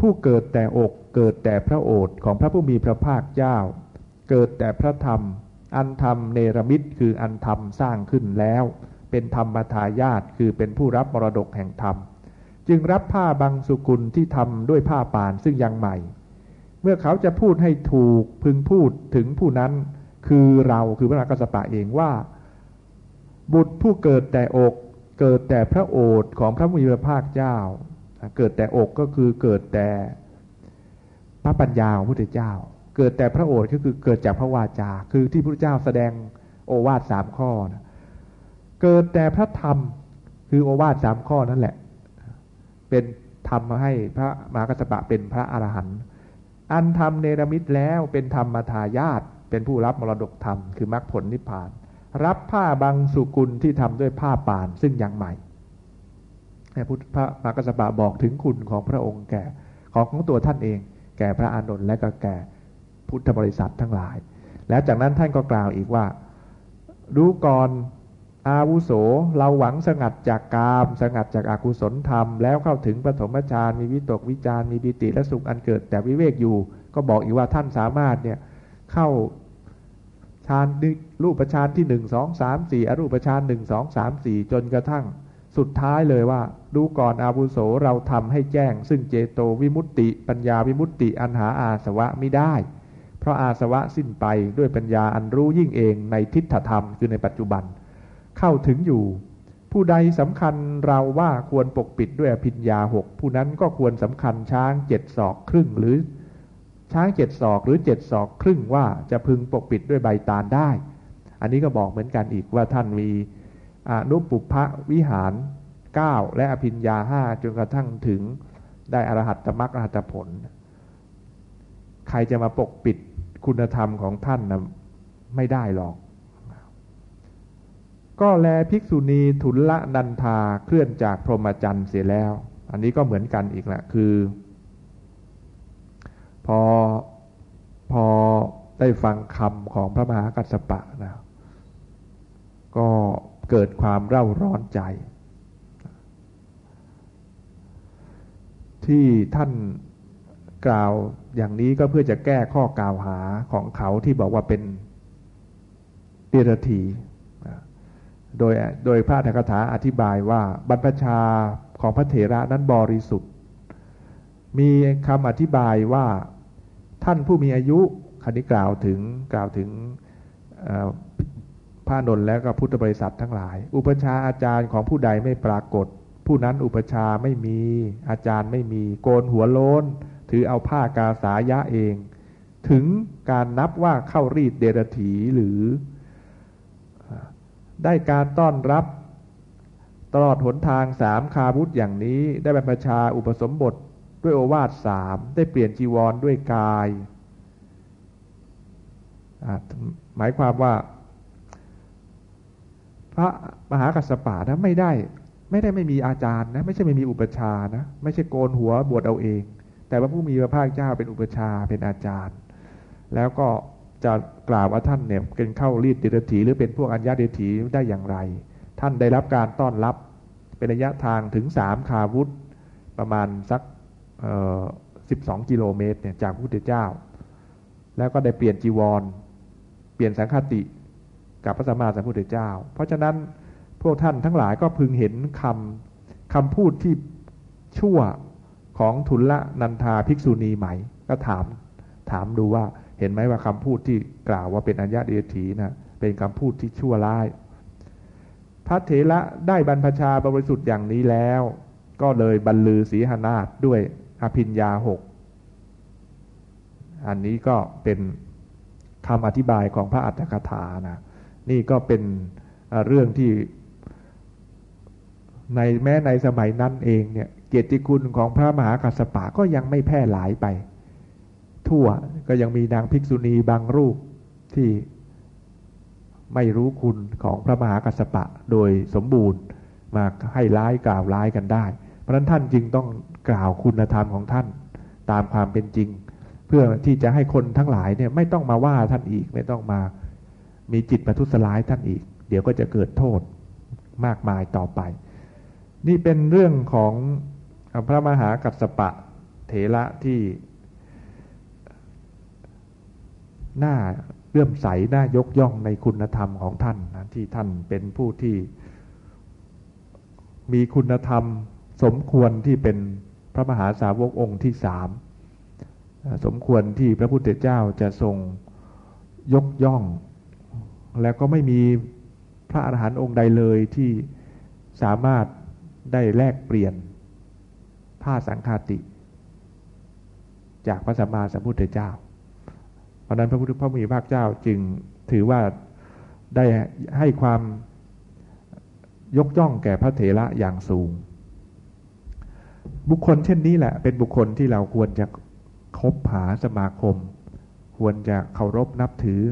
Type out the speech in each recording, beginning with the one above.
ผู้เกิดแต่อกเกิดแต่พระโอษฐ์ของพระผู้มีพระภาคเจ้า เกิดแต่พระธรรม อันธรรมเนรมิตคืออันธรรมสร้างขึ้นแล้ว เป็นธรรมทายาทคือเป็นผู้รับมรดกแห่งธรรม จึงรับผ้าบางสุกุลที่ทำด้วยผ้าป่านซึ่งยังใหม่ เมื่อเขาจะพูดให้ถูกพึงพูดถึงผู้นั้น คือเราคือพระนาคสปะเองว่า บุตรผู้เกิดแต่อกเกิดแต่พระโอษฐ์ของพระมุีพระภาคเจ้า เกิดแต่อกก็คือเกิดแต่พระปัญญาของพระพุทธเจ้า เกิดแต่พระโอษฐ์ก็คือเกิดจากพระวาจา คือที่พระพุทธเจ้าแสดงโอวาทสามข้อนะเกิดแต่พระธรรมคือโอวาทสามข้อนั่นแหละ เป็นธรรมให้พระมหากัสปะเป็นพระอรหันต์อันธรรมเนรมิตแล้วเป็นธรรมทายาทเป็นผู้รับมรดกธรรมคือมรรคผลนิพพาน รับผ้าบางสุกุลที่ทำด้วยผ้าป่านซึ่งยังใหม่ พระพุทธพระมากสปะบอกถึงคุณของพระองค์แก่ของของตัวท่านเอง แก่พระอานนท์และก็แก่พุทธบริษัททั้งหลาย แล้วจากนั้นท่านก็กล่าวอีกว่า รู้ก่อนอาวุโสเราหวังสงัดจากกาม สงัดจากอากุศลธรรม แล้วเข้าถึงปฐมฌานมีวิตกวิจารมีปิติและสุขอันเกิด แต่วิเวกอยู่ ก็บอกอีกว่าท่านสามารถเนี่ยเข้าฌานรูปฌานที่หนึ่งสองสามสี่อรูปฌานหนึ่งสองสามสี่จนกระทั่ง สุดท้ายเลยว่า ดูก่อนอาวุโสเราทำให้แจ้ง ซึ่งเจโตวิมุตติ ปัญญาวิมุตติอันหาอาสวะไม่ได้ เพราะอาสวะสิ้นไปด้วยปัญญาอันรู้ยิ่งเองในทิฏฐธรรมคือในปัจจุบัน เข้าถึงอยู่ ผู้ใดสำคัญเราว่าควรปกปิดด้วยอภิญญาหกผู้นั้นก็ควรสำคัญช้างเจ็ดศอกครึ่งหรือ ช้างเจ็ดศอกหรือเจ็ดศอกครึ่งว่าจะพึงปกปิดด้วยใบตาลได้ อันนี้ก็บอกเหมือนกันอีกว่าท่านมี อนุปุพะวิหารเก้าและอภิญญาห้าจนกระทั่งถึงได้อรหัตตมรรคอรหัตผล ใครจะมาปกปิดคุณธรรมของท่านนะไม่ได้หรอก ก็แลภิกษุณีทุลละนันทาเคลื่อนจากพรหมจรรย์เสียแล้ว อันนี้ก็เหมือนกันอีกแหละคือ พอพอได้ฟังคำของพระมหากัสสปะนะก็ เกิดความเร่าร้อนใจ ที่ท่านกล่าวอย่างนี้ก็เพื่อจะแก้ข้อกล่าวหาของเขาที่บอกว่าเป็นเดรธีโดยโดยพระธกถาอธิบายว่าบรรพชาของพระเถระนั้นบริสุทธิ์ มีคำอธิบายว่าท่านผู้มีอายุคันนี้กล่าวถึงกล่าวถึง พระนนท์และก็พุทธบริษัททั้งหลาย อุปชาอาจารย์ของผู้ใดไม่ปรากฏ ผู้นั้นอุปชาไม่มี อาจารย์ไม่มี โกนหัวโลนถือเอาผ้ากาสายะเอง ถึงการนับว่าเข้ารีดเดรถีหรือ ได้การต้อนรับตลอดหนทางสามคาบุตอย่างนี้ ได้บรรพชาอุปสมบทด้วยโอวาทสามได้เปลี่ยนจีวรด้วยกาย หมายความว่า พระมหากัสปะนะไม่ได้ ไม่ได้ไม่มีอาจารย์นะไม่ใช่ไม่มีอุปชานะไม่ใช่โกนหัวบวชเอาเอง แต่ว่าผู้มีพระภาคเจ้าเป็นอุปชาเป็นอาจารย์ แล้วก็จะกล่าวว่าท่านเนี่ยเป็นเข้ารีดเดรถีหรือเป็นพวกอัญญาเดรถีได้อย่างไร ท่านได้รับการต้อนรับเป็นระยะทางถึงสามคาวุธประมาณสักสิบสองกิโลเมตรเนี่ยจากพระพุทธเจ้า แล้วก็ได้เปลี่ยนจีวร เปลี่ยนสังฆติ กับพระสัมมาสัมพุทธเจ้า เพราะฉะนั้นพวกท่านทั้งหลายก็พึงเห็นคำคำพูดที่ชั่วของทุลละนันทาภิกษุณีใหม่ก็ถามถามดูว่าเห็นไหมว่าคำพูดที่กล่าวว่าเป็นอัญญาเดียถีนะเป็นคำพูดที่ชั่วร้าย พระเถระได้บรรพชาบริสุทธิ์อย่างนี้แล้ว ก็เลยบรรลือศีหนาฏด้วยอภิญญาหกอันนี้ก็เป็นคำอธิบายของพระอัตถกถานะ นี่ก็เป็นเรื่องที่ในแม้ในสมัยนั้นเองเนี่ยเกียรติคุณของพระมหากัสสปะก็ยังไม่แพร่หลายไป ทั่วก็ยังมีนางภิกษุณีบางรูปที่ไม่รู้คุณของพระมหากัสสปะโดยสมบูรณ์มาให้ร้ายกล่าวร้ายกันได้ เพราะฉะนั้นท่านจึงต้องกล่าวคุณธรรมของท่านตามความเป็นจริง เพื่อที่จะให้คนทั้งหลายเนี่ยไม่ต้องมาว่าท่านอีกไม่ต้องมา มีจิตประทุษร้ายท่านอีก เดี๋ยวก็จะเกิดโทษมากมายต่อไป นี่เป็นเรื่องของพระมหากัสปะเถระที่น่าเลื่อมใสน่ายกย่องในคุณธรรมของท่านนะที่ท่านเป็นผู้ที่มีคุณธรรมสมควรที่เป็นพระมหาสาวกองค์ที่สามสมควรที่พระพุทธเจ้าจะทรงยกย่อง แล้วก็ไม่มีพระอรหันต์องค์ใดเลยที่สามารถได้แลกเปลี่ยนผ้าสังฆาติ จากพระสัมมาสัมพุทธเจ้า เพราะนั้นพระพุทธพระมีพระเจ้าจึงถือว่าได้ให้ความยกย่องแก่พระเถระอย่างสูง บุคคลเช่นนี้แหละ เป็นบุคคลที่เราควรจะคบหาสมาคม ควรจะเคารพนับถือ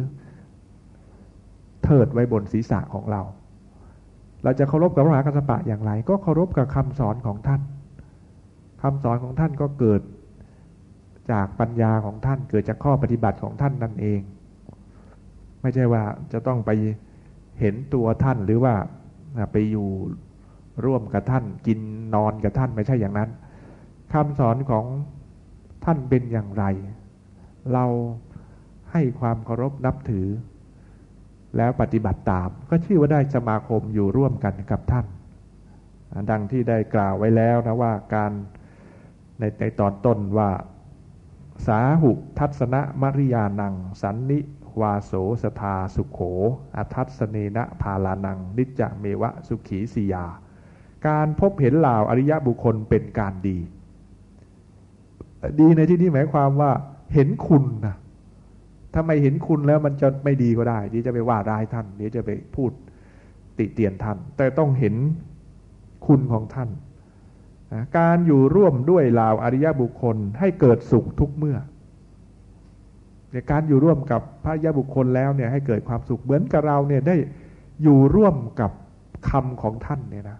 เทิดไว้บนศีรษะของเรา เราจะเคารพกับพระมหากัสปะอย่างไร ก็เคารพกับคำสอนของท่านคำสอนของท่านก็เกิดจากปัญญาของท่านเกิดจากข้อปฏิบัติของท่านนั่นเอง ไม่ใช่ว่าจะต้องไปเห็นตัวท่านหรือว่าไปอยู่ร่วมกับท่าน กินนอนกับท่านไม่ใช่อย่างนั้นคำสอนของท่านเป็นอย่างไร เราให้ความเคารพนับถือ แล้วปฏิบัติตาม ก็ชื่อว่าได้สมาคมอยู่ร่วมกันกับท่าน ดังที่ได้กล่าวไว้แล้วนะว่าการในในตอนต้นว่า สาหุทัศนมริยานัง สันนิวาโสสทาสุขโขอทัศเนนะพาลานัง นิจเมวะสุขีสียา การพบเห็นเหล่าอริยบุคคลเป็นการดี ดีในที่นี้หมายความว่าเห็นคุณนะ ถ้าไม่เห็นคุณแล้วมันจะไม่ดีก็ได้เดี๋ยวจะไปว่าร้ายท่านเดี๋ยวจะไปพูดติเตียนท่าน แต่ต้องเห็นคุณของท่านการอยู่ร่วมด้วยเหล่าอริยบุคคลให้เกิดสุขทุกเมื่อในการอยู่ร่วมกับพระยาบุคคลแล้วเนี่ยให้เกิดความสุขเหมือนกับเราเนี่ยได้อยู่ร่วมกับคำของท่านเนี่ยนะ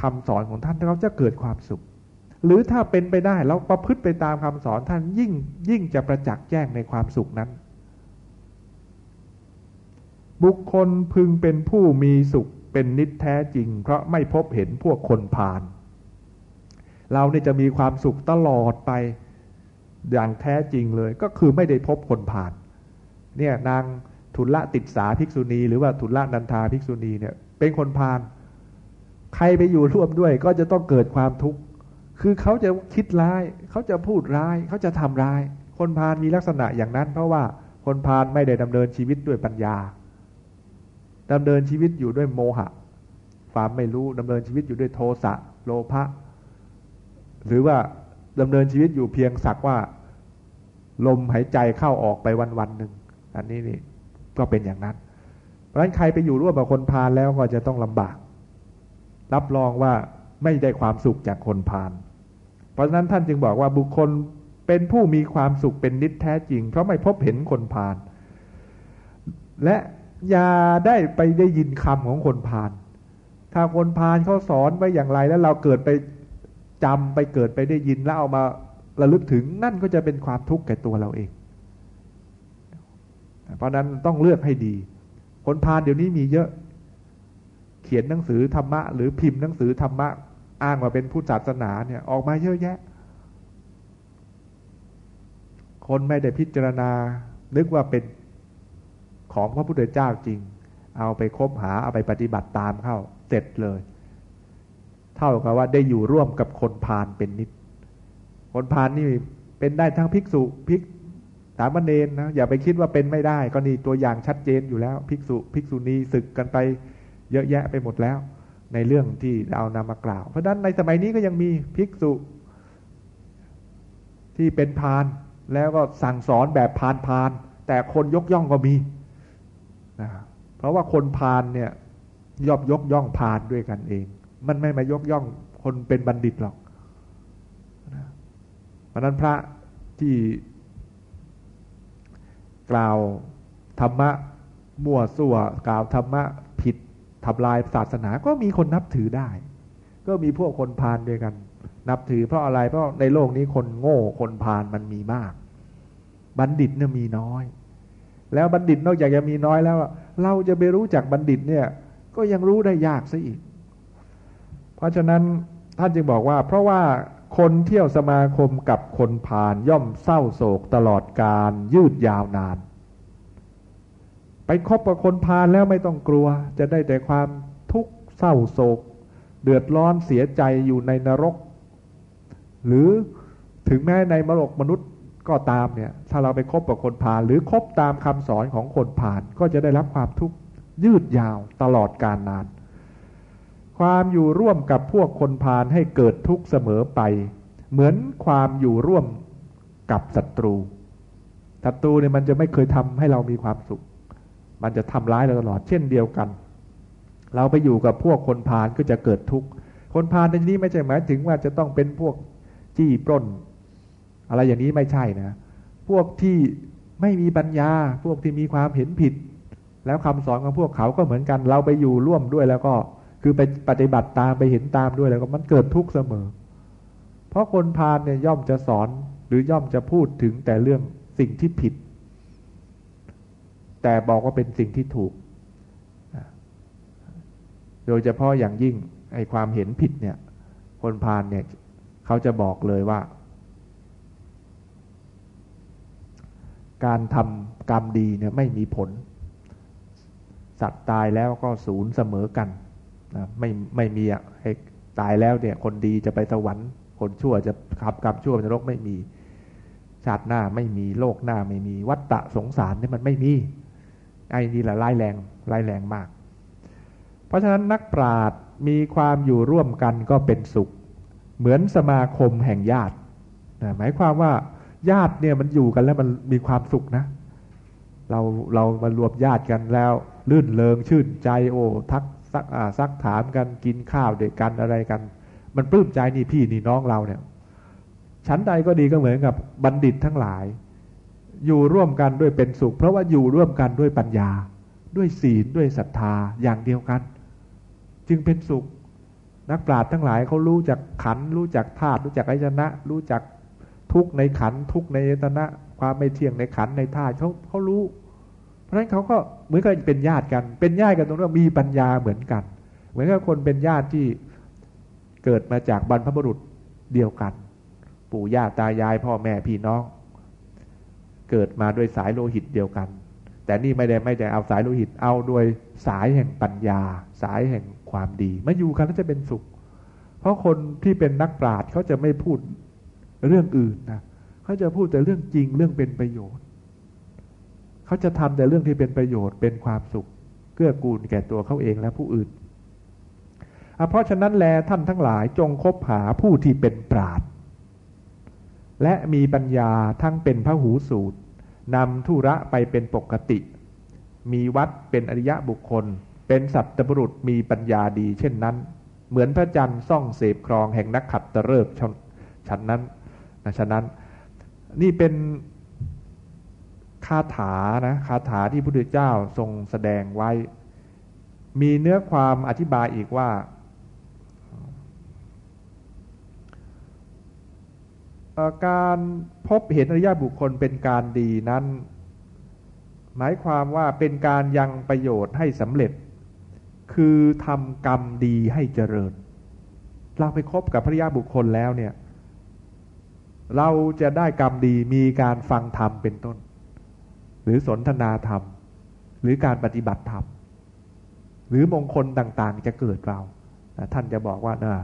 คำสอนของท่านเราจะเกิดความสุข หรือถ้าเป็นไปได้เราประพฤติไปตามคำสอนท่านยิ่งยิ่งจะประจักษ์แจ้งในความสุขนั้น บุคคลพึงเป็นผู้มีสุขเป็นนิจแท้จริง เพราะไม่พบเห็นพวกคนพาลเราเนี่ยจะมีความสุขตลอดไปอย่างแท้จริงเลย ก็คือไม่ได้พบคนผ่าน เนี่ยนางทุลละติดสาภิกษุณี หรือว่าทุลละนันทาภิกษุณีเนี่ยเป็นคนพานใครไปอยู่ร่วมด้วยก็จะต้องเกิดความทุกข์ คือเขาจะคิดร้าย เขาจะพูดร้าย เขาจะทำร้าย คนพานมีลักษณะอย่างนั้น เพราะว่าคนพานไม่ได้ดำเนินชีวิตด้วยปัญญาดำเนินชีวิตอยู่ด้วยโมหะ ความไม่รู้ดำเนินชีวิตอยู่ด้วยโทสะโลภะหรือว่าดำเนินชีวิตอยู่เพียงสักว่า ลมหายใจเข้าออกไปวันวันหนึ่งอันนี้นี่ก็เป็นอย่างนั้น เพราะฉะนั้นใครไปอยู่ร่วมกับคนพาลแล้วก็จะต้องลำบาก รับรองว่าไม่ได้ความสุขจากคนพาล เพราะฉะนั้นท่านจึงบอกว่าบุคคลเป็นผู้มีความสุขเป็นนิจแท้จริง เพราะไม่พบเห็นคนพาลและอย่าได้ไปได้ยินคำของคนพาลถ้าคนพาลเขาสอนไว้อย่างไรแล้วเราเกิดไปจำไปเกิดไปได้ยินแล้วเอามาระลึกถึงนั่นก็จะเป็นความทุกข์แก่ตัวเราเอง เพราะนั้นต้องเลือกให้ดี คนพาลเดี๋ยวนี้มีเยอะ เขียนหนังสือธรรมะ หรือพิมพ์หนังสือธรรมะ อ้างว่าเป็นผู้ศาสนาเนี่ยออกมาเยอะแยะ คนไม่ได้พิจารณา นึกว่าเป็นของพระพุทธเจ้าจริง เอาไปคบหาเอาไปปฏิบัติตามเข้าเสร็จเลย เท่ากับว่าได้อยู่ร่วมกับคนพาลเป็นนิด คนพาลนี่เป็นได้ทั้งภิกษุภิกสามเณรนะอย่าไปคิดว่าเป็นไม่ได้ ก็นี่ตัวอย่างชัดเจนอยู่แล้ว ภิกษุภิกษุณีศึกกันไปเยอะแยะไปหมดแล้ว ในเรื่องที่เอานำมากล่าว เพราะนั้นในสมัยนี้ก็ยังมีภิกษุ ที่เป็นพานแล้วก็สั่งสอนแบบพานพาน แต่คนยกย่องก็มีนะเพราะว่าคนพานเนี่ยยอบยกย่องพานด้วยกันเอง มันไม่มายกย่องคนเป็นบัณฑิตหรอกเพราะนั้นพระที่กล่าวธรรมะมั่วสั่วกล่าวธรรมะ ทำลายศาสนาก็มีคนนับถือได้ ก็มีพวกคนพาลด้วยกัน นับถือเพราะอะไรเพราะในโลกนี้คนโง่คนพาลมันมีมาก บัณฑิตเนี่ยมีน้อย แล้วบัณฑิตนอกจากจะมีน้อยแล้ว เราจะไปรู้จักบัณฑิตเนี่ย ก็ยังรู้ได้ยากซะอีก เพราะฉะนั้นท่านจึงบอกว่า เพราะว่าคนเที่ยวสมาคมกับคนผ่านย่อมเศร้าโศกตลอดการยืดยาวนาน ไปคบกับคนพาลแล้วไม่ต้องกลัว จะได้แต่ความทุกข์เศร้าโศก เดือดร้อนเสียใจอยู่ในนรก หรือถึงแม้ในมรกมนุษย์ก็ตามเนี่ย ถ้าเราไปคบกับคนพาลหรือคบตามคำสอนของคนผ่านก็จะได้รับความทุกข์ยืดยาวตลอดกาลนาน ความอยู่ร่วมกับพวกคนพาลให้เกิดทุกข์เสมอไป เหมือนความอยู่ร่วมกับศัตรูศัตรูเนี่ยมันจะไม่เคยทำให้เรามีความสุข มันจะทำร้ายเราตลอดเช่นเดียวกัน เราไปอยู่กับพวกคนพาลก็จะเกิดทุกข์คนพาลในที่นี้ไม่ใช่หมายถึงว่าจะต้องเป็นพวกจี้ปล้น อะไรอย่างนี้ไม่ใช่นะ พวกที่ไม่มีปัญญา พวกที่มีความเห็นผิด แล้วคำสอนของพวกเขาก็เหมือนกัน เราไปอยู่ร่วมด้วยแล้วก็คือไปปฏิบัติตามไปเห็นตามด้วยแล้วก็มันเกิดทุกข์เสมอ เพราะคนพาลเนี่ยย่อมจะสอนหรือย่อมจะพูดถึงแต่เรื่องสิ่งที่ผิด แต่บอกว่าเป็นสิ่งที่ถูก โดยเฉพาะอย่างยิ่งไอความเห็นผิดเนี่ย คนพาลเนี่ยเขาจะบอกเลยว่า การทำกรรมดีเนี่ยไม่มีผล สัตว์ตายแล้วก็ศูนย์เสมอกันนะไม่ไม่มีอะให้ตายแล้วเนี่ย คนดีจะไปสวรรค์คนชั่วจะขับกรรมชั่วนรกไม่มี ชาติหน้าไม่มีโลกหน้าไม่มีวัฏฏะสงสารเนี่ยมันไม่มี ไอ้นี่แหละร้ายแรงร้ายแรงมาก เพราะฉะนั้นนักปราชญ์มีความอยู่ร่วมกันก็เป็นสุข เหมือนสมาคมแห่งญาตินะหมายความว่าญาติเนี่ยมันอยู่กันแล้วมันมีความสุขนะ เราเรามารวมญาติกันแล้วลื่นเลงชื่นใจโอ้ทักซักซักถามกันกินข้าวเด็กกันอะไรกัน มันปลื้มใจนี่พี่นี่น้องเราเนี่ย ชั้นใดก็ดีก็เหมือนกับบัณฑิตทั้งหลาย อยู่ร่วมกันด้วยเป็นสุข เพราะว่าอยู่ร่วมกันด้วยปัญญา ด้วยศีลด้วยศรัทธาอย่างเดียวกัน จึงเป็นสุข นักปราชญ์ทั้งหลายเขารู้จักขันรู้จักธาตุรู้จักอายนะ รู้จักทุกในขันทุกในอายตนะ ความไม่เที่ยงในขันในธาตุเขาเขารู้ เพราะฉะนั้นเขาก็เหมือนกับเป็นญาติกัน เป็นญาติกันตรงที่มีปัญญาเหมือนกัน เหมือนกับคนเป็นญาติที่เกิดมาจากบรรพบุรุษเดียวกัน ปู่ย่าตายายพ่อแม่พี่น้อง เกิดมาด้วยสายโลหิตเดียวกัน แต่นี่ไม่ได้ไม่ได้เอาสายโลหิตเอาด้วยสายแห่งปัญญา สายแห่งความดีมาอยู่กันแล้วจะเป็นสุข เพราะคนที่เป็นนักปราชญ์เขาจะไม่พูดเรื่องอื่นนะเขาจะพูดแต่เรื่องจริงเรื่องเป็นประโยชน์เขาจะทำแต่เรื่องที่เป็นประโยชน์เป็นความสุขเกื้อกูลแก่ตัวเขาเองและผู้อื่นเพราะฉะนั้นแลท่านทั้งหลายจงคบหาผู้ที่เป็นปราด และมีปัญญาทั้งเป็นพระหูสูตรนำธุระไปเป็นปกติ มีวัดเป็นอริยะบุคคล เป็นสัตว์บุรุษมีปัญญาดีเช่นนั้น เหมือนพระจันทร์ส่องเสพครองแห่งนักขัดตะเริกฉันนั้นนะฉะนั้น นี่เป็นคาถานะคาถาที่พระพุทธเจ้าทรงแสดงไว้ มีเนื้อความอธิบายอีกว่า การพบเห็นอริยบุคคลเป็นการดีนั้น หมายความว่าเป็นการยังประโยชน์ให้สำเร็จ คือทำกรรมดีให้เจริญ เราไปคบกับพระยาบุคคลแล้วเนี่ย เราจะได้กรรมดีมีการฟังธรรมเป็นต้น หรือสนทนาธรรม หรือการปฏิบัติธรรม หรือมงคลต่างๆจะเกิดเรา ท่านจะบอกว่านะ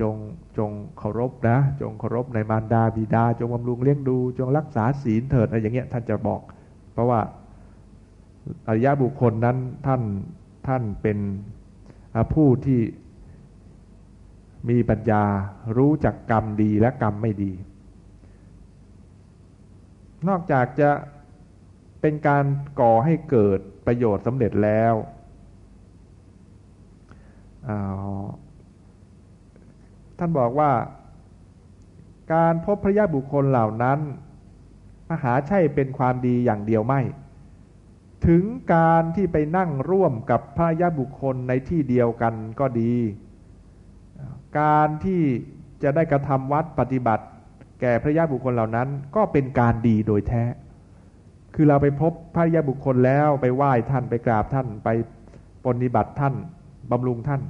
จงจงเคารพนะ จงเคารพในมารดาบิดา จงบำรุงเลี้ยงดู จงรักษาศีลเถิดอะไรอย่างเงี้ยท่านจะบอก เพราะว่าอริยบุคคลนั้นท่านท่านเป็นผู้ที่มีปัญญารู้จักกรรมดีและกรรมไม่ดี นอกจากจะเป็นการก่อให้เกิดประโยชน์สำเร็จแล้ว ท่านบอกว่า การพบพระยาบุคคลเหล่านั้นมหาใช่เป็นความดีอย่างเดียวไม่ ถึงการที่ไปนั่งร่วมกับพระยะบุคคลในที่เดียวกันก็ดี การที่จะได้กระทำวัดปฏิบัติ แก่พระยะบุคคลเหล่านั้น ก็เป็นการดีโดยแท้ คือเราไปพบพระยะบุคคลแล้วไปไหว้ท่านไปกราบท่านไปปฏิบัติท่านบำรุงท่าน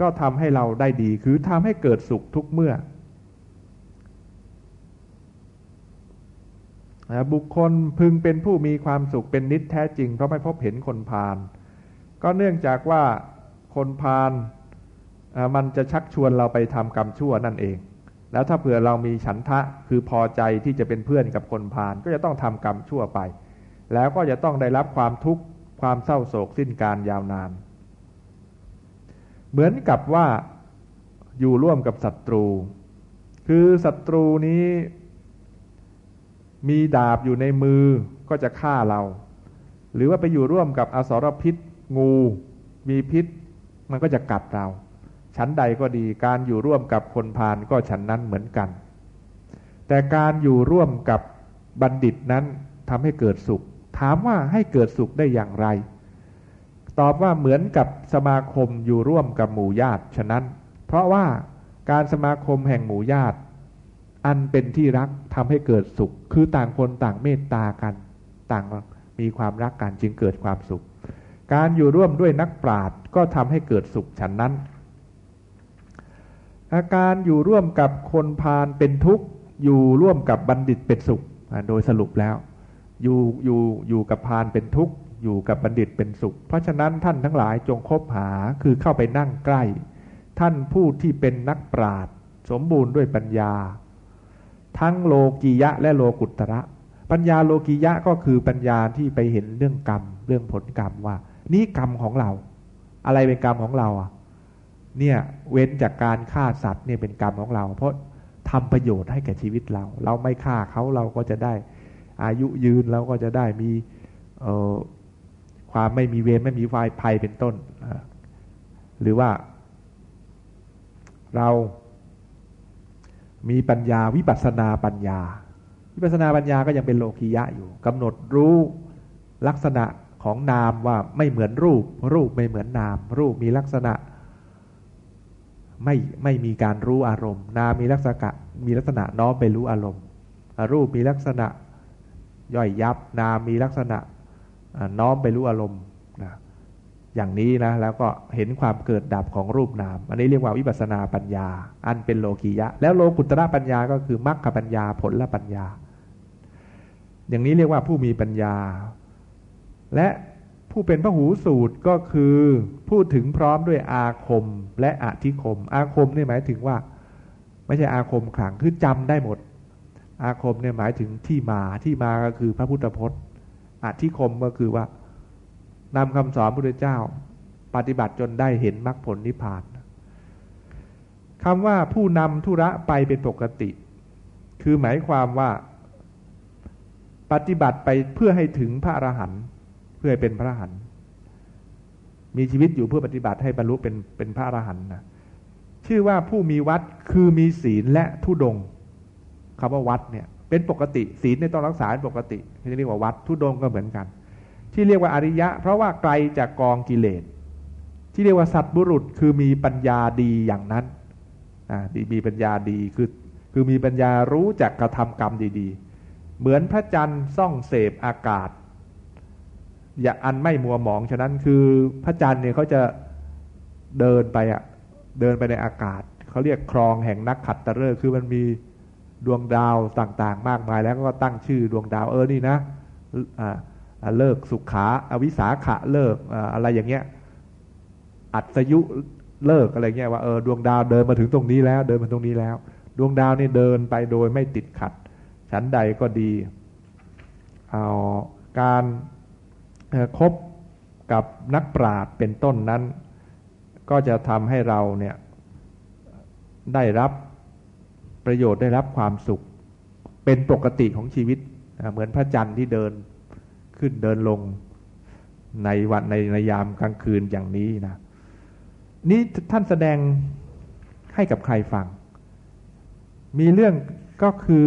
ก็ทำให้เราได้ดี คือทำให้เกิดสุขทุกเมื่อบุคคลพึงเป็นผู้มีความสุขเป็นนิจแท้จริง เพราะไม่พบเห็นคนพาลก็เนื่องจากว่าคนพาลมันจะชักชวนเราไปทำกรรมชั่วนั่นเอง แล้วถ้าเผื่อเรามีฉันทะคือพอใจที่จะเป็นเพื่อนกับคนพาลก็จะต้องทำกรรมชั่วไป แล้วก็จะต้องได้รับความทุกข์ความเศร้าโศกสิ้นการยาวนาน เหมือนกับว่าอยู่ร่วมกับศัตรู คือศัตรูนี้มีดาบอยู่ในมือก็จะฆ่าเรา หรือว่าไปอยู่ร่วมกับอสรพิษ งูมีพิษ มันก็จะกัดเรา ชั้นใดก็ดีการอยู่ร่วมกับคนพาลก็ฉันนั้นเหมือนกัน แต่การอยู่ร่วมกับบัณฑิตนั้นทำให้เกิดสุข ถามว่าให้เกิดสุขได้อย่างไร ตอบว่าเหมือนกับสมาคมอยู่ร่วมกับหมู่ญาติฉะนั้น เพราะว่าการสมาคมแห่งหมู่ญาติ อันเป็นที่รักทำให้เกิดสุข คือต่างคนต่างเมตตากัน ต่างมีความรักกันจึงเกิดความสุข การอยู่ร่วมด้วยนักปราชญ์ก็ทำให้เกิดสุขฉันนั้น อาการอยู่ร่วมกับคนพาลเป็นทุกข์อยู่ร่วมกับบัณฑิตเป็นสุขโดยสรุปแล้ว อยู่อยู่อยู่กับพาลเป็นทุกข์ อยู่กับบัณฑิตเป็นสุข เพราะฉะนั้นท่านทั้งหลายจงคบหาคือเข้าไปนั่งใกล้ ท่านผู้ที่เป็นนักปราชญ์สมบูรณ์ด้วยปัญญา ทั้งโลกียะและโลกุตระ ปัญญาโลกียะก็คือปัญญาที่ไปเห็นเรื่องกรรม เรื่องผลกรรมว่า นี่กรรมของเรา อะไรเป็นกรรมของเราอะเนี่ยเว้นจากการฆ่าสัตว์เนี่ยเป็นกรรมของเรา เพราะทำประโยชน์ให้แก่ชีวิตเรา เราไม่ฆ่าเขาเราก็จะได้อายุยืนเราก็จะได้มี ความไม่มีเวรไม่มีไฟภัยเป็นต้น หรือว่า เรามีปัญญาวิปัสนาปัญญา วิปัสนาปัญญาก็ยังเป็นโลคียะอยู่กำหนดรู้ลักษณะของนามว่าไม่เหมือนรูป รูปไม่เหมือนนาม รูปมีลักษณะ ไม่ไม่มีการรู้อารมณ์ นามมีลักษณะมีลักษณะน้อมไปรู้อารมณ์ รูปมีลักษณะย่อยยับ นามมีลักษณะ น้อมไปรู้อารมณ์นะอย่างนี้นะแล้วก็เห็นความเกิดดับของรูปนาม อันนี้เรียกว่าวิปัสนาปัญญา อันเป็นโลกียะ แล้วโลกุตระปัญญาก็คือมรรคปัญญาผลละปัญญา อย่างนี้เรียกว่าผู้มีปัญญา และผู้เป็นพระหูสูตรก็คือพูดถึงพร้อมด้วยอาคมและอธิคม อาคมนี่หมายถึงว่า ไม่ใช่อาคมขลังคือจำได้หมด อาคมเนี่ยหมายถึงที่มาที่มาก็คือพระพุทธพจน์ อธิคมก็คือว่านำคำสอนพระพุทธเจ้า ปฏิบัติจนได้เห็นมรรคผลนิพพานคำว่าผู้นำธุระไปเป็นปกติ คือหมายความว่าปฏิบัติไปเพื่อให้ถึงพระอรหันต์เพื่อเป็นพระอรหันต์มีชีวิตอยู่เพื่อปฏิบัติให้บรรลุเป็นเป็นพระอรหันต์นะชื่อว่าผู้มีวัดคือมีศีลและทุดงคำว่าวัดเนี่ย เป็นปกติศีลเนี่ยต้องรักษาเป็นปกติที่เรียกว่าวัดทุดงก็เหมือนกัน ที่เรียกว่าอริยะ เพราะว่าไกลจากกองกิเลส ที่เรียกว่าสัตบุรุษคือมีปัญญาดีอย่างนั้นอ่าดีมีปัญญาดีคือคือมีปัญญารู้จักกระทำกรรมดีๆ เหมือนพระจันทร์ส่องเสพอากาศ อย่าอันไม่มัวหมองฉะนั้นคือพระจันทร์เนี่ยเขาจะเดินไปอะเดินไปในอากาศเขาเรียกครองแห่งนักขัดตะเร่คือมันมี ดวงดาวต่างๆ มากมายแล้วก็ตั้งชื่อดวงดาวเออนี่นะเลิกสุขาอวิสาขะเลิกอะไรอย่างเงี้ยอัศยุเลิกอะไรเงี้ยว่าเออดวงดาวเดินมาถึงตรงนี้แล้วเดินมาตรงนี้แล้ว ดวงดาวนี่เดินไปโดยไม่ติดขัดชั้นใดก็ดีเอาการคบกับนักปราชญ์เป็นต้นนั้น ก็จะทำให้เราเนี่ยได้รับ ประโยชน์ได้รับความสุข เป็นปกติของชีวิต เหมือนพระจันทร์ที่เดินขึ้นเดินลงในวันในในยามกลางคืนอย่างนี้นะ นี้ท่านแสดงให้กับใครฟัง มีเรื่องก็คือ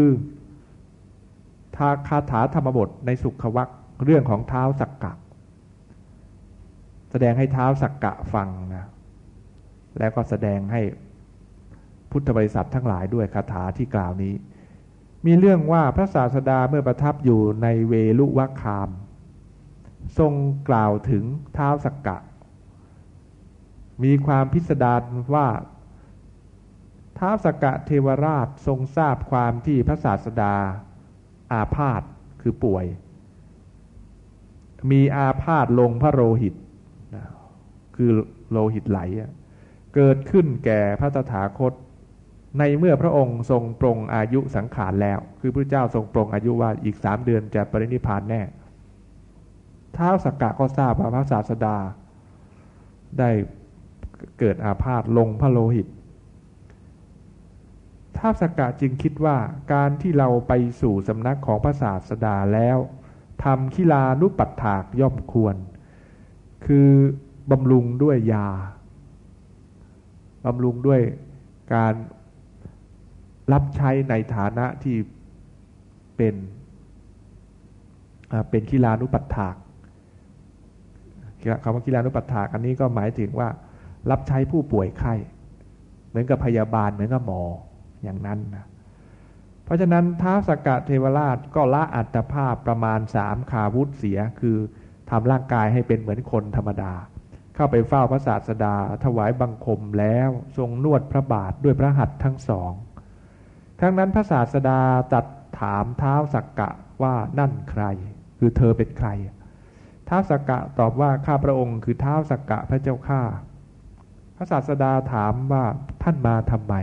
ทาคาถาธรรมบทในสุขวักเรื่องของเท้าสักกะ แสดงให้เท้าสักกะฟังนะแล้วก็แสดงให้ พุทธบริษัททั้งหลายด้วยคาถาที่กล่าวนี้ มีเรื่องว่าพระศาสดาเมื่อประทับอยู่ในเวลุวคาม ทรงกล่าวถึงเท้าสักกะ มีความพิสดารว่าท้าวสกะเทวราชทรงทราบความที่พระศาสดา อาพาธคือป่วย มีอาพาธลงพระโลหิต คือโลหิตไหล เกิดขึ้นแก่พระตถาคต ในเมื่อพระองค์ทรงปรงอายุสังขารแล้ว คือพระเจ้าทรงปรงอายุว่าอีกสามเดือนจะปรินิพานแน่ท้าวสกกะก็ทราบว่าพระศาสดา ได้เกิดอาพาธลงพระโลหิตท้าวสกกะจึงคิดว่าการที่เราไปสู่สำนักของพระศาสดาแล้วทำขีลานุปัฏฐากย่อมควร คือบำรุงด้วยยาบำรุงด้วยการ รับใช้ในฐานะที่เป็นเป็นขีลานุปัฏฐากคำว่ากีฬานุปัฏฐากอันนี้ก็หมายถึงว่า รับใช้ผู้ป่วยไข้ เหมือนกับพยาบาลเหมือนกับหมออย่างนั้นนะเพราะฉะนั้นท้าวสกกะเทวราชก็ละอัตภาพประมาณสามขาวุธเสีย คือทำร่างกายให้เป็นเหมือนคนธรรมดา เข้าไปเฝ้าพระศาสดา ถวายบังคมแล้วทรงนวดพระบาทด้วยพระหัตถ์ทั้งสอง ทั้งนั้นพระศาสดาตัดถามเท้าสักกะว่านั่นใคร คือเธอเป็นใครท้าสักกะตอบว่าข้าพระองค์คือท้าสักกะพระเจ้าข้าพระศาสดาถามว่าท่านมาทำไม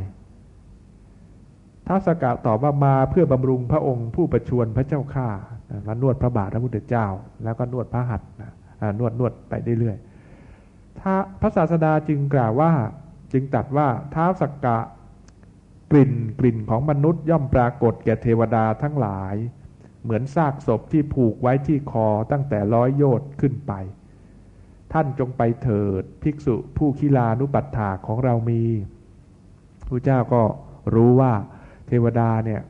ท้าสักกะตอบว่ามาเพื่อบำรุงพระองค์ผู้ประชวรพระเจ้าข้ามานวดพระบาทพระพุทธเจ้า แล้วก็นวดพระหัตถ์นวดนวดไปเรื่อยๆถ้าพระศาสดาจึงกล่าวว่าจึงตัดว่าท้าสักกะ กลิ่นกลิ่นของมนุษย์ย่อมปรากฏแก่เทวดาทั้งหลาย เหมือนซากศพที่ผูกไว้ที่คอตั้งแต่ร้อยโยชน์ขึ้นไป ท่านจงไปเถิดภิกษุผู้คิลานุปัฏฐาของเรามีพระเจ้าก็รู้ว่าเทวดาเนี่ย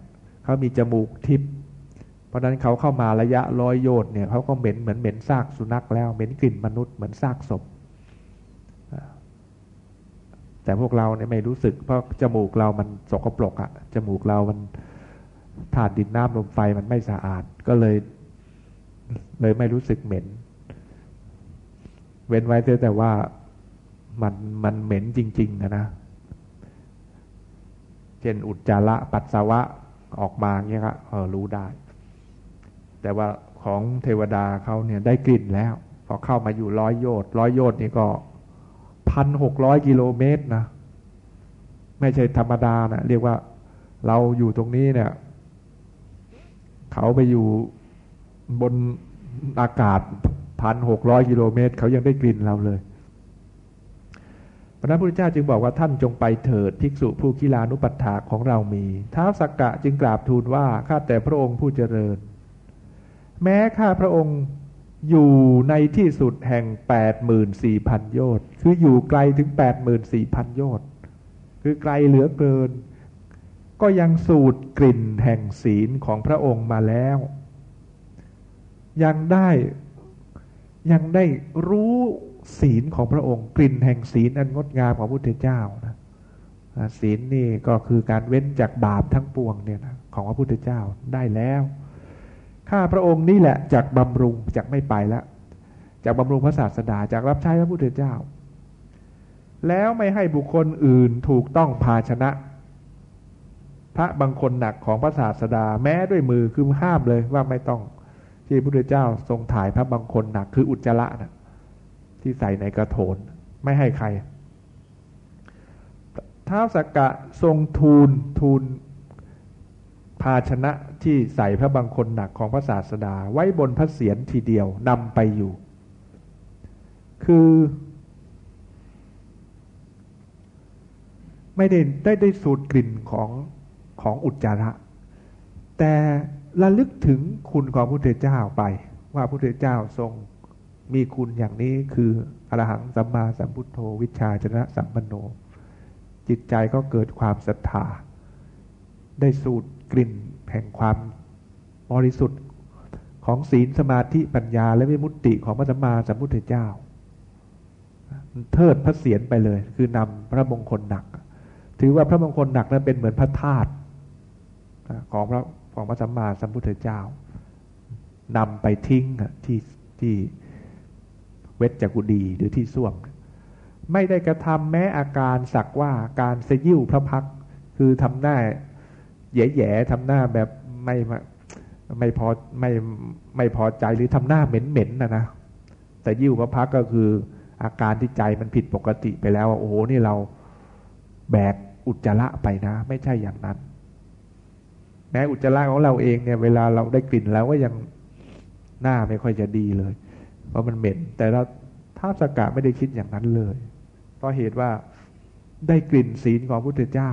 เขามีจมูกทิพย์เพราะนั้นเขาเข้ามาระยะร้อยโยชน์เนี่ยเขาก็เหม็นเหมือนเหม็นซากสุนัขแล้วเหม็นกลิ่นมนุษย์เหมือนซากศพ แต่พวกเราเนี่ยไม่รู้สึก เพราะจมูกเรามันสกปรกอะจมูกเรามันธาตุดินน้ำลมไฟมันไม่สะอาด ก็เลย เลยไม่รู้สึกเหม็น เว้นไว้แต่ว่ามันมันเหม็นจริง ๆ นะนะเช่นอุจจาระปัสสาวะออกมาเงี้ยครับเออรู้ได้ แต่ว่าของเทวดาเขาเนี่ยได้กลิ่นแล้ว พอเข้ามาอยู่ร้อยโยชน์ร้อยโยชน์นี่ก็ พันหกร้อยกิโลเมตรนะ ไม่ใช่ธรรมดานะเรียกว่าเราอยู่ตรงนี้เนี่ย เขาไปอยู่บนอากาศพันหกร้อยกิโลเมตร เขายังได้กลิ่นเราเลยพระพุทธเจ้าจึงบอกว่าท่านจงไปเถิดภิกษุผู้กิลานุปัฏฐาของเรามีท้าวสักกะจึงกราบทูลว่าข้าแต่พระองค์ผู้เจริญ แม้ข้าพระองค์ อยู่ในที่สุดแห่งแปดหมื่นสี่พันโยชน์คืออยู่ไกลถึงแปดหมื่นสี่พันโยชน์คือไกลเหลือเกิน ก็ยังสูดกลิ่นแห่งศีลของพระองค์มาแล้ว ยังได้ยังได้รู้ศีลของพระองค์ กลิ่นแห่งศีลอันงดงามของพระพุทธเจ้านะศีลนี่ก็คือการเว้นจากบาปทั้งปวงเนี่ยนะของพระพุทธเจ้าได้แล้ว ข้าพระองค์นี่แหละจากบำรุงจากไม่ไปแล้วจากบำรุงพระศาสดาจากรับใช้พระพุทธเจ้า แล้วไม่ให้บุคคลอื่นถูกต้องภาชนะ พระบางคนหนักของพระศาสดาแม้ด้วยมือคือห้ามเลยว่าไม่ต้องที่พระพุทธเจ้าทรงถ่ายพระบางคนหนักคืออุจจาระนะที่ใส่ในกระโถนไม่ให้ใครท้าวสักกะทรงทูลทูล ภาชนะที่ใส่พระบางคนหนักของพระศาสดา ไว้บนพระเศียรทีเดียวนำไปอยู่ คือ ไม่ได้ได้ได้สูดกลิ่นของของอุจจาระ แต่ระลึกถึงคุณของพระพุทธเจ้าไป ว่าพระพุทธเจ้าทรงมีคุณอย่างนี้คืออรหังสัมมาสัมพุทโธวิชาชนะสัมปันโน จิตใจก็เกิดความศรัทธา ได้สูด กลิ่นแห่งความบริสุทธิ์ของศีลสมาธิปัญญา และวิมุตติของพระสัมมาสัมพุทธเจ้า เทิดพระเศียรไปเลย คือนำพระมงคลหนัก ถือว่าพระมงคลหนักนั้นเป็นเหมือนพระธาตุของพระของพระสัมมาสัมพุทธเจ้านำไปทิ้งที่ที่เวชจักุดีหรือที่ส้วม ไม่ได้กระทำแม้อาการสักว่าการสยิวพระพักคือทำหน้า แย่ๆทำหน้าแบบไม่ไม่พอไม่ไม่พอใจหรือทำหน้าเหม็นๆนะนะแต่ยิวพระพักก็คืออาการที่ใจมันผิดปกติไปแล้วโอ้โหนี่เราแบกอุจจาระไปนะ ไม่ใช่อย่างนั้น แม้อุจจาระของเราเองเนี่ย เวลาเราได้กลิ่นแล้วก็ยังหน้าไม่ค่อยจะดีเลย เพราะมันเหม็น แต่เราท้าสกกะไม่ได้คิดอย่างนั้นเลย เพราะเหตุว่าได้กลิ่นศีลของพระพุทธเจ้า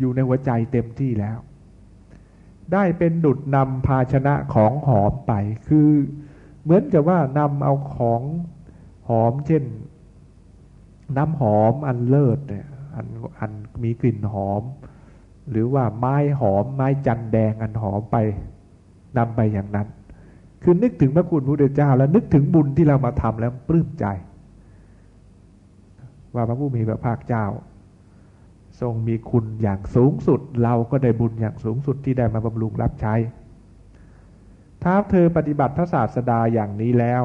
อยู่ในหัวใจเต็มที่แล้ว ได้เป็นดุดนำภาชนะของหอมไป คือเหมือนกับว่านำเอาของหอมเช่น น้ำหอมอันเลิศเนี่ยอันอันมีกลิ่นหอม หรือว่าไม้หอมไม้จันแดงอันหอมไปนำไปอย่างนั้น คือนึกถึงพระคุณพระพุทธเจ้า แล้วนึกถึงบุญที่เรามาทำแล้วปลื้มใจ ว่าพระผู้มีพระภาคเจ้า ทรงมีคุณอย่างสูงสุด เราก็ได้บุญอย่างสูงสุดที่ได้มาบำรุงรับใช้ ถ้าเธอปฏิบัติพระศาสดาอย่างนี้แล้ว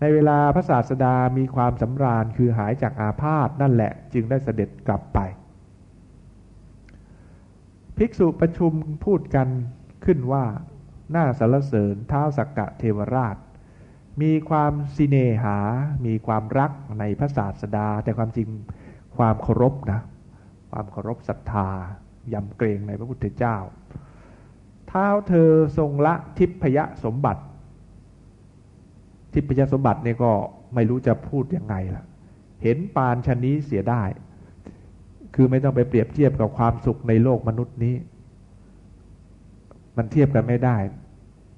ในเวลาพระศาสดามีความสำราญคือหายจากอาพาธนั่นแหละจึงได้เสด็จกลับไป ภิกษุประชุมพูดกันขึ้นว่าหน้าสรรเสริญเท้าสักกะเทวราช มีความสิเนหา มีความรักในพระศาสดา แต่ความจริงความเคารพนะ ความเคารพศรัทธายำเกรงในพระพุทธเจ้า เท้าเธอทรงละทิพยสมบัติ ทิพยสมบัติเนี่ยก็ไม่รู้จะพูดยังไงล่ะ เห็นปานชนนี้เสียได้ คือไม่ต้องไปเปรียบเทียบกับความสุขในโลกมนุษย์นี้ มันเทียบกันไม่ได้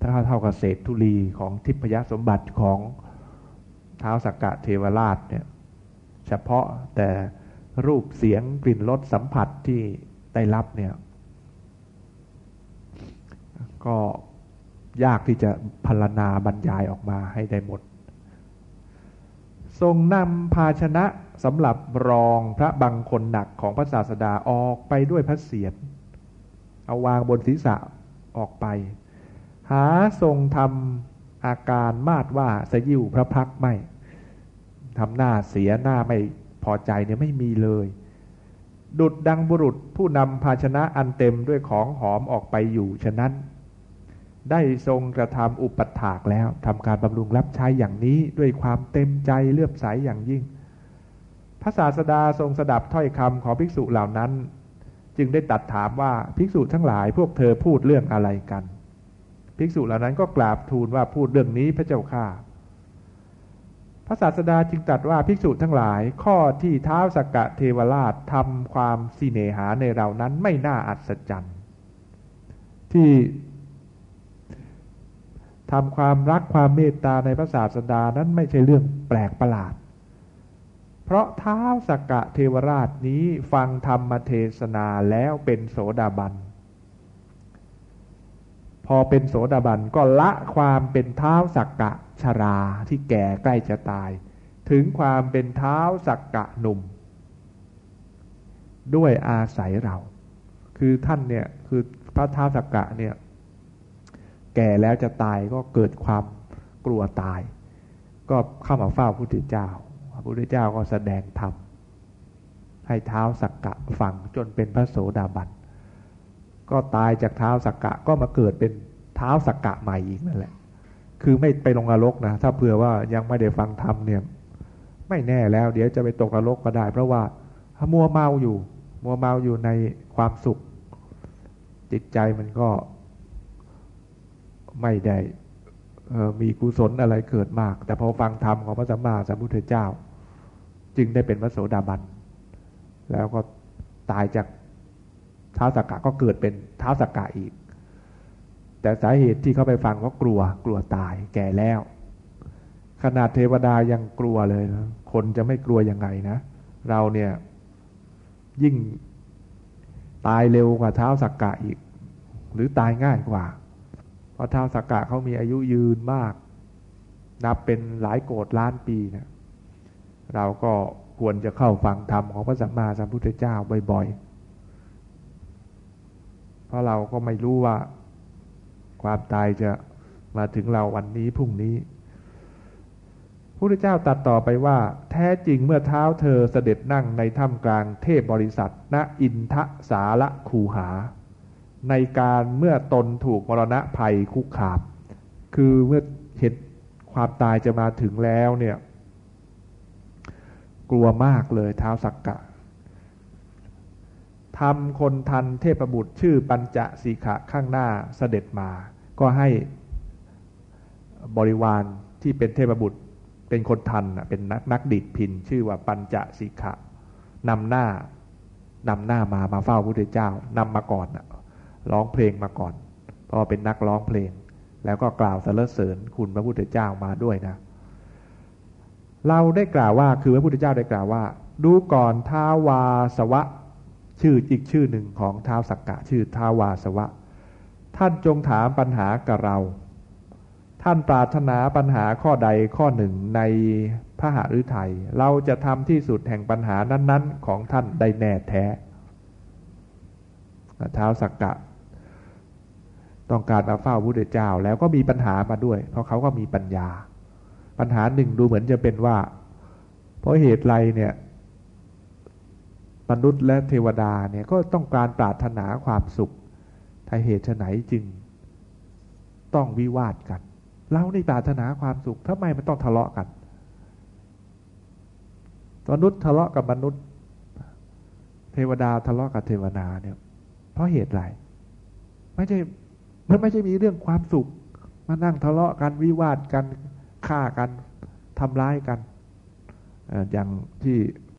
ถ้าเท่ากับเศษธุลีของทิพยสมบัติของเท้าสักกะเทวราชเนี่ย เฉพาะแต่ รูปเสียงกลิ่นรสสัมผัสที่ได้รับเนี่ย ก็ยากที่จะพรรณนาบรรยายออกมาให้ได้หมด ทรงนำภาชนะสำหรับรองพระบังคนหนักของพระศาสดาออกไปด้วยพระเศียรเอาวางบนศีรษะออกไป หาทรงทำอาการมาดว่าสยิวพระพักไม่ทำหน้าเสียหน้าไม่ พอใจเนี่ยไม่มีเลย ดุดดังบุรุษผู้นำภาชนะอันเต็มด้วยของหอมออกไปอยู่ฉะนั้น ได้ทรงกระทำอุปถากแล้วทำการบำรุงรับใช้อย่างนี้ด้วยความเต็มใจเลื่อมใสยอย่างยิ่ง พระศาสดาทรงสดับถ้อยคำของภิกษุเหล่านั้น จึงได้ตัดถามว่าภิกษุทั้งหลายพวกเธอพูดเรื่องอะไรกัน ภิกษุเหล่านั้นก็กราบทูลว่าพูดเรื่องนี้พระเจ้าข้า ระศาสดาจึงตรัสว่าภิกษุทั้งหลาย ข้อที่เท้าสกกะเทวราชทำความสิเนหาในเรานั้นไม่น่าอัศจรรย์ที่ทำความรักความเมตตาในพระศาสดานั้นไม่ใช่เรื่องแปลกประหลาด เพราะเท้าสกกะเทวราชนี้ฟังธรรมเทศนาแล้วเป็นโสดาบันพอเป็นโสดาบันก็ละความเป็นเท้าสักกะ ชราที่แก่ใกล้จะตาย ถึงความเป็นเท้าสักกะหนุ่ม ด้วยอาศัยเรา คือท่านเนี่ยคือพระเท้าสักกะเนี่ยแก่แล้วจะตายก็เกิดความกลัวตาย ก็เข้ามาเฝ้าพระพุทธเจ้าพระพุทธเจ้าก็แสดงธรรมให้เท้าสักกะฟังจนเป็นพระโสดาบันก็ตายจากเท้าสักกะก็มาเกิดเป็นเท้าสักกะใหม่อีกนั่นแหละ คือไม่ไปลงนรกนะถ้าเผื่อว่ายังไม่ได้ฟังธรรมเนี่ย ไม่แน่แล้ว เดี๋ยวจะไปตกนรกก็ได้ เพราะว่ามัวเมาอยู่ มัวเมาอยู่ในความสุข จิตใจมันก็ไม่ได้มีกุศลอะไรเกิดมาก แต่พอฟังธรรมของพระสัมมาสัมพุทธเจ้า จึงได้เป็นพระโสดาบัน แล้วก็ตายจากเท้าสักกะก็เกิดเป็นเท้าสักกะอีก แต่สาเหตุที่เขาไปฟังเพราะกลัว กลัวตาย แก่แล้ว ขนาดเทวดายังกลัวเลยนะคนจะไม่กลัวยังไงนะ เราเนี่ย ยิ่งตายเร็วกว่าเท้าสักกะอีก หรือตายง่ายกว่า เพราะเท้าสักกะเขามีอายุยืนมาก นับเป็นหลายโกดล้านปีเนะเราก็ควรจะเข้าฟังธรรมของพระสัมมาสัมพุทธเจ้าบ่อยๆ เพราะเราก็ไม่รู้ว่า ความตายจะมาถึงเราวันนี้พรุ่งนี้พพุทธเจ้าตัดต่อไปว่า แท้จริงเมื่อเท้าเธอเสด็จนั่งในถ้ำกลางเทพบริษัท ณอินทสาละคูหา ในการเมื่อตนถูกมรณะภัยคุกคามคือเมื่อเห็นความตายจะมาถึงแล้วเนี่ย กลัวมากเลยเท้าสักกะทำคนทันเทพบุตรชื่อปัญจสีขะข้างหน้าเสด็จมา ก็ให้บริวารที่เป็นเทพบุตรเป็นคนทันเป็นนักนักดิดพินชื่อว่าปัญจสีขะนำหน้านำหน้ามามาเฝ้าพระพุทธเจ้านำมาก่อนร้องเพลงมาก่อน เพราะเป็นนักร้องเพลง แล้วก็กล่าวสรรเสริญคุณพระพุทธเจ้ามาด้วยนะ เราได้กล่าวว่าคือพระพุทธเจ้าได้กล่าวว่า ดูก่อนท้าวาสวะ ชื่ออีกชื่อหนึ่งของท้าวสักกะ ชื่อท้าวาสวะ ท่านจงถามปัญหากับเรา ท่านปรารถนาปัญหาข้อใดข้อหนึ่งในพระหฤทัยเราจะทำที่สุดแห่งปัญหานั้นๆ ของท่านได้แน่แท้ท้าวสักกะ ต้องการมาเฝ้าพระพุทธเจ้าแล้วก็มีปัญหามาด้วย เพราะเขาก็มีปัญญา ปัญหาหนึ่งดูเหมือนจะเป็นว่า เพราะเหตุไรเนี่ยมนุษย์และเทวดาเนี่ยก็ต้องการปรารถนาความสุข ถ้าเหตุไหนจึงต้องวิวาทกัน เราในปรารถนาความสุขทำไมมันต้องทะเลาะกันมนุษย์ทะเลาะกับมนุษย์ เทวดาทะเลาะกับเทวดาเนี่ย เพราะเหตุไรไม่ใช่มันไม่ใช่มีเรื่องความสุข มานั่งทะเลาะกันวิวาทกันฆ่ากันทำร้ายกันอย่างที่